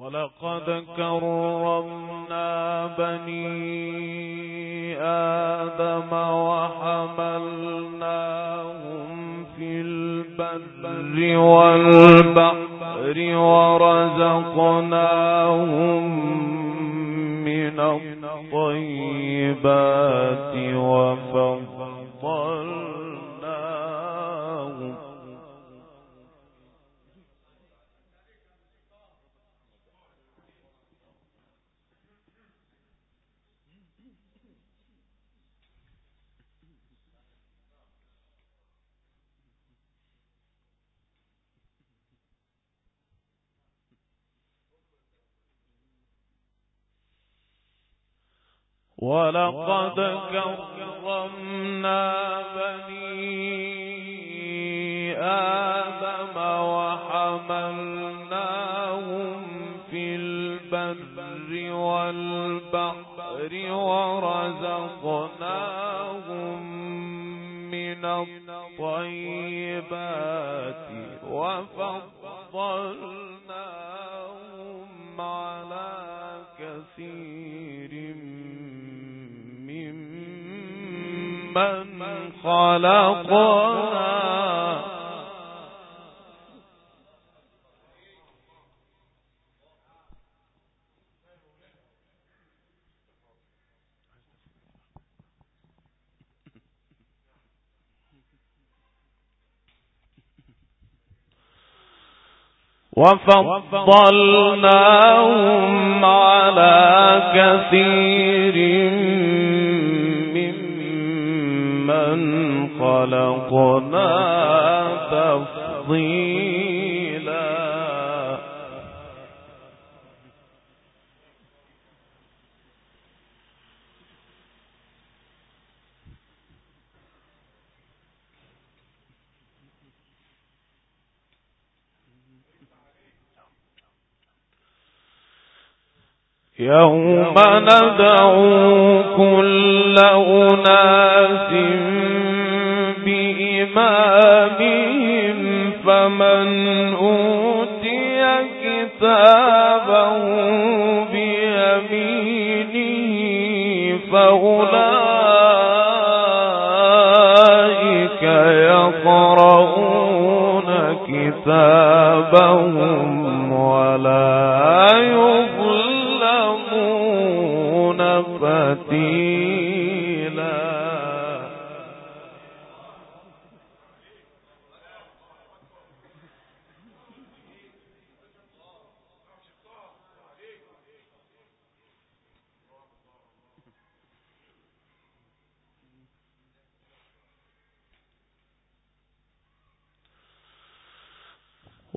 ولقد كرمنا بني آدم وحملناهم في البر والبحر ورزقناهم من الطيبات وفضلناهم ولقد كرمنا بني آدم وحملناهم في البر والبحر ورزقناهم من الطيبات وفضلناهم خلقنا وفضلناهم على كثير يوم ندعو كل أناس بإمامهم فمن أوتي كتابه بيمينه فأولئك يقرؤون كتابهم ولا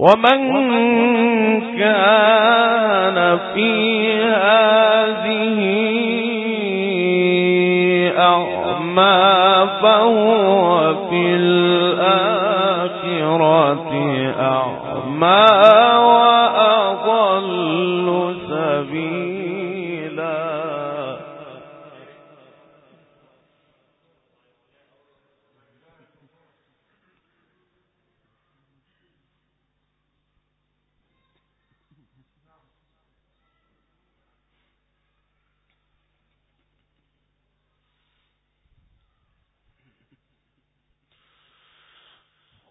ومن كان في هذه أعمى فهو في الآخرة أعمى.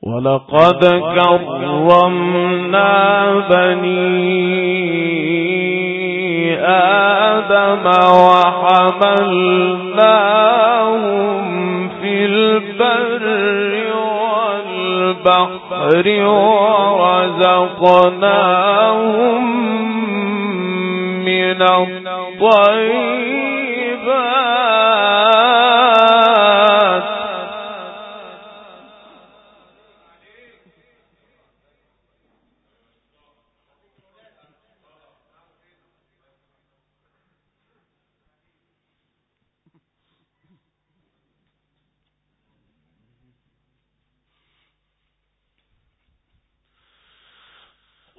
ولقد كرمنا بني آدم وحملناهم في البر والبحر ورزقناهم من الطير.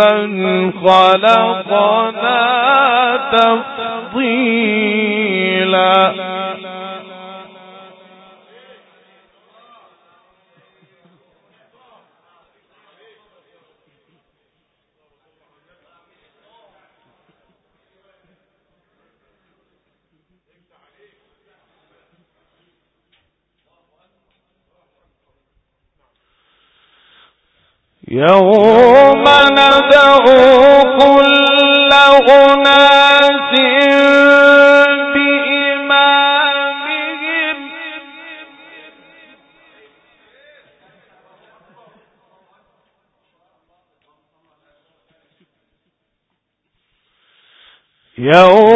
ممن خلقنا تفضيلا يوم ندعو كل أناس بإمامهم. يوم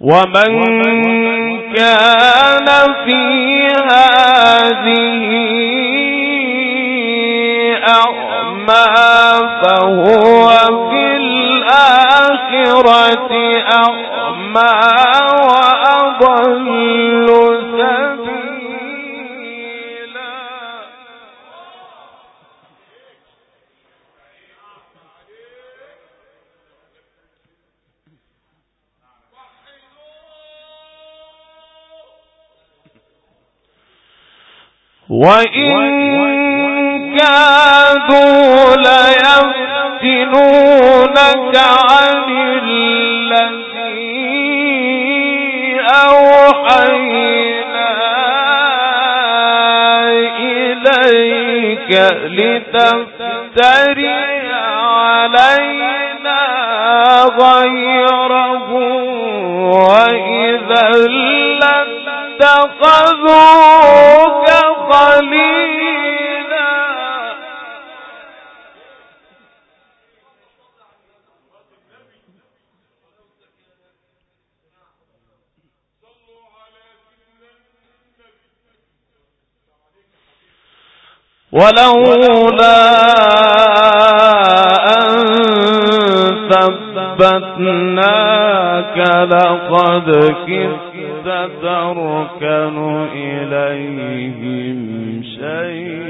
ومن كان في هذه أعمى فهو في الآخرة وإن كادوا ليفتنونك عن الذي أوحينا إليك لتفتري ولولا ثبتناك لقد كنت تركن إليهم شيئا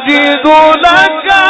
اجد لك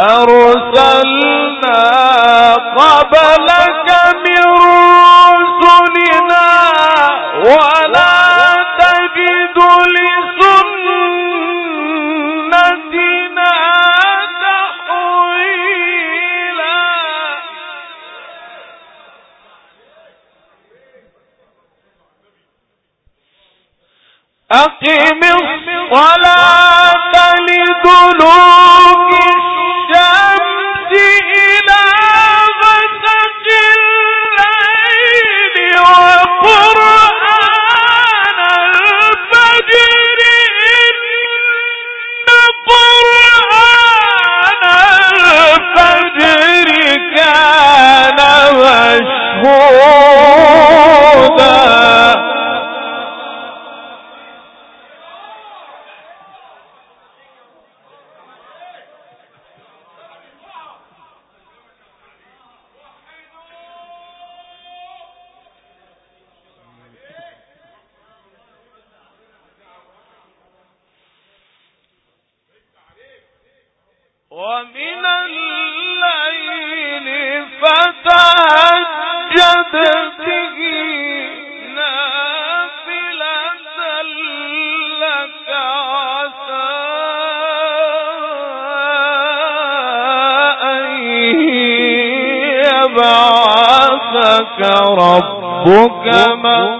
أرسلنا قبلك ومن الليل فتهجد ربك مقاما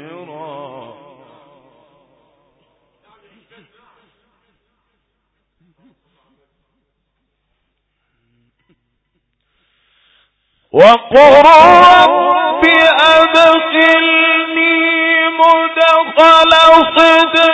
وقل رب أدخلني مدخل صدق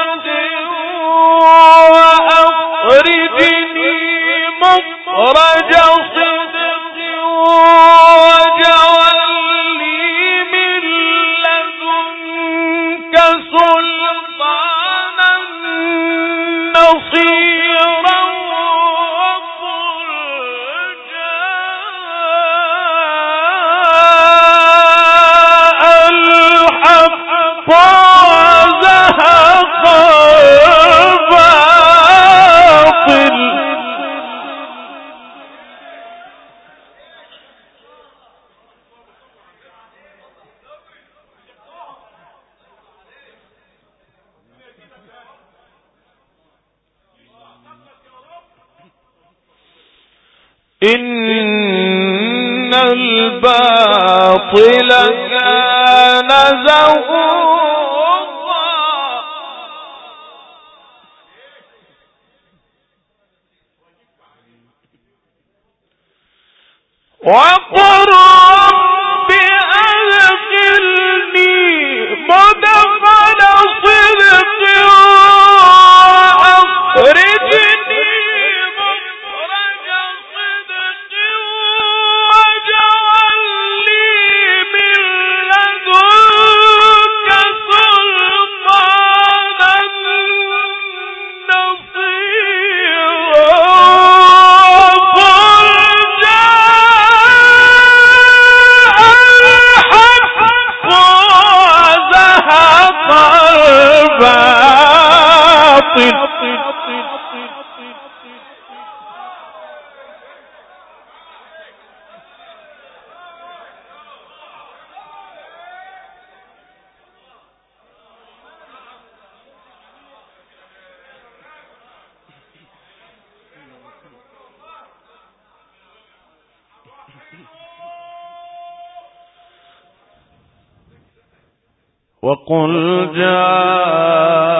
الباطل كان زهوقا وقل جاء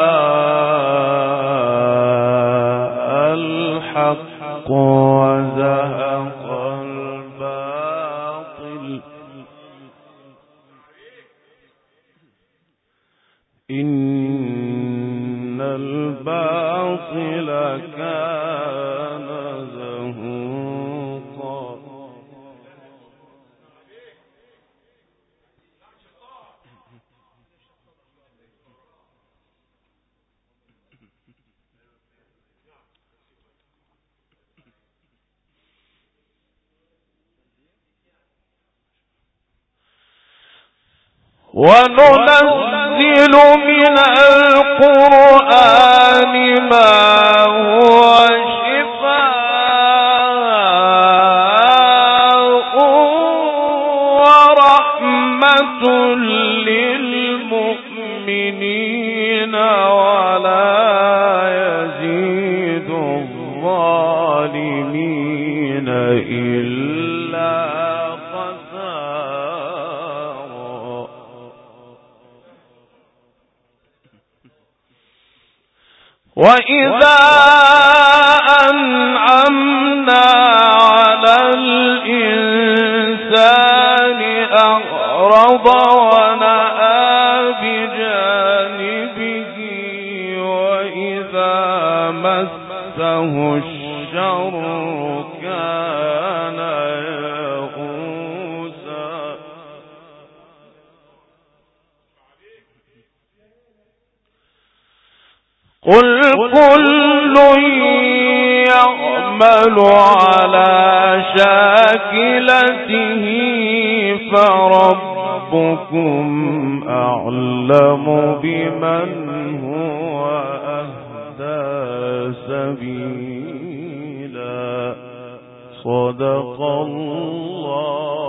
وننزل من القرآن ما هو شفاء ورحمة للمؤمنين ولا يزيد الظالمين. قل كل يعمل على شاكلته فربكم أعلم بمن هو أهدى سبيلا. صدق الله